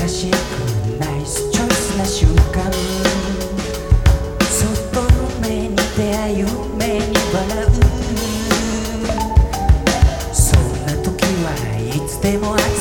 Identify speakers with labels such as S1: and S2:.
S1: 正しくナイスチョイスな瞬間。外の目に出会う目に笑う。そんな時はいつでも熱